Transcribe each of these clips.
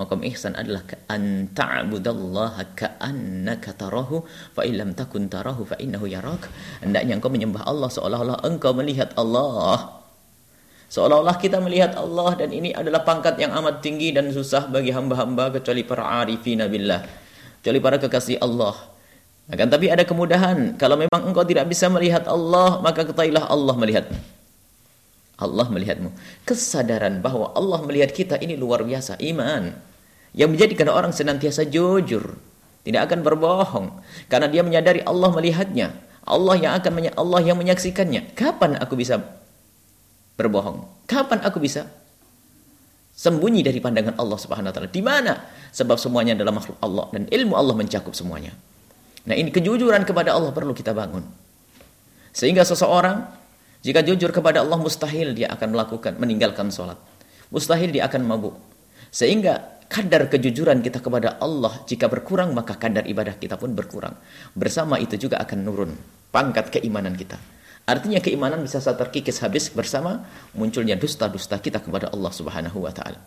Makam ihsan adalah an ta'budallaha ka'annaka tarahu fa illam takun tarahu fa innahu yarak. Hendaknya engkau menyembah Allah seolah-olah engkau melihat Allah. Seolah-olah kita melihat Allah dan ini adalah pangkat yang amat tinggi dan susah bagi hamba-hamba kecuali para arifina billah. Kecuali para kekasih Allah. Akan tapi ada kemudahan. Kalau memang engkau tidak bisa melihat Allah, maka ketahuilah Allah melihatmu. Allah melihatmu. Kesadaran bahwa Allah melihat kita ini luar biasa. Iman yang menjadikan orang senantiasa jujur, tidak akan berbohong karena dia menyadari Allah melihatnya, Allah yang akan Allah yang menyaksikannya. Kapan aku bisa berbohong? Kapan aku bisa sembunyi dari pandangan Allah Subhanahu wa taala? Di mana? Sebab semuanya adalah makhluk Allah dan ilmu Allah mencakup semuanya. Nah, ini kejujuran kepada Allah perlu kita bangun. Sehingga seseorang jika jujur kepada Allah mustahil dia akan melakukan meninggalkan sholat. Mustahil dia akan mabuk. Sehingga kadar kejujuran kita kepada Allah jika berkurang maka kadar ibadah kita pun berkurang. Bersama itu juga akan nurun pangkat keimanan kita. Artinya keimanan bisa saat terkikis habis bersama munculnya dusta-dusta kita kepada Allah Subhanahu wa taala.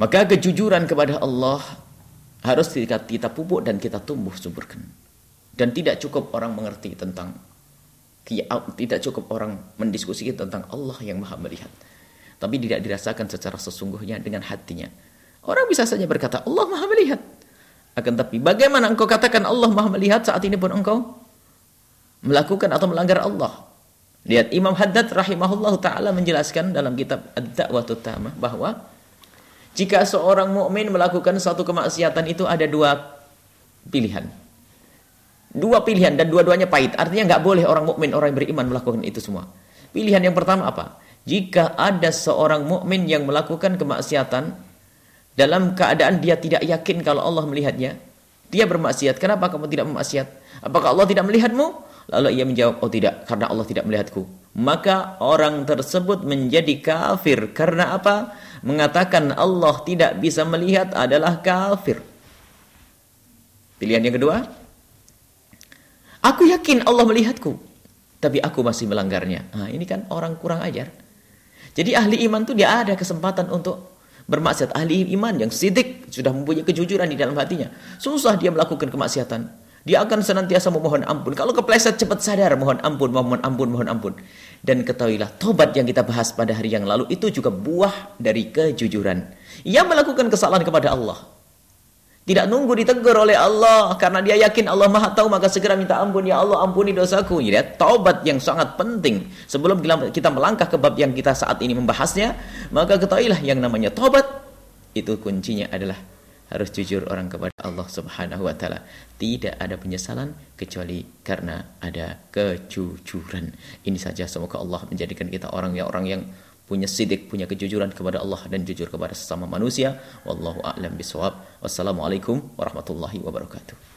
Maka kejujuran kepada Allah harus kita, kita pupuk dan kita tumbuh suburkan. Dan tidak cukup orang mengerti tentang tidak cukup orang mendiskusikan tentang Allah yang Maha melihat tapi tidak dirasakan secara sesungguhnya dengan hatinya. Orang bisa saja berkata, Allah maha melihat. Akan tapi, bagaimana engkau katakan Allah maha melihat saat ini pun engkau melakukan atau melanggar Allah? Lihat, Imam Haddad rahimahullah ta'ala menjelaskan dalam kitab Ad-Da'wah Tamah bahwa jika seorang mukmin melakukan satu kemaksiatan itu ada dua pilihan. Dua pilihan dan dua-duanya pahit. Artinya nggak boleh orang mukmin, orang yang beriman melakukan itu semua. Pilihan yang pertama apa? Jika ada seorang mukmin yang melakukan kemaksiatan dalam keadaan dia tidak yakin kalau Allah melihatnya, dia bermaksiat. Kenapa kamu tidak memaksiat? Apakah Allah tidak melihatmu? Lalu ia menjawab, oh tidak, karena Allah tidak melihatku. Maka orang tersebut menjadi kafir. Karena apa? Mengatakan Allah tidak bisa melihat adalah kafir. Pilihan yang kedua, aku yakin Allah melihatku, tapi aku masih melanggarnya. Nah, ini kan orang kurang ajar. Jadi ahli iman itu dia ada kesempatan untuk bermaksiat. Ahli iman yang sidik sudah mempunyai kejujuran di dalam hatinya. Susah dia melakukan kemaksiatan. Dia akan senantiasa memohon ampun. Kalau kepleset cepat sadar mohon ampun, mohon ampun, mohon ampun. Dan ketahuilah tobat yang kita bahas pada hari yang lalu itu juga buah dari kejujuran. Ia melakukan kesalahan kepada Allah. Tidak nunggu ditegur oleh Allah karena dia yakin Allah Maha tahu maka segera minta ampun ya Allah ampuni dosaku. Ya, taubat yang sangat penting. Sebelum kita melangkah ke bab yang kita saat ini membahasnya, maka ketahuilah yang namanya taubat itu kuncinya adalah harus jujur orang kepada Allah Subhanahu wa taala. Tidak ada penyesalan kecuali karena ada kejujuran. Ini saja semoga Allah menjadikan kita orang yang orang yang punya sidik, punya kejujuran kepada Allah dan jujur kepada sesama manusia. Wallahu a'lam bishawab. Wassalamualaikum warahmatullahi wabarakatuh.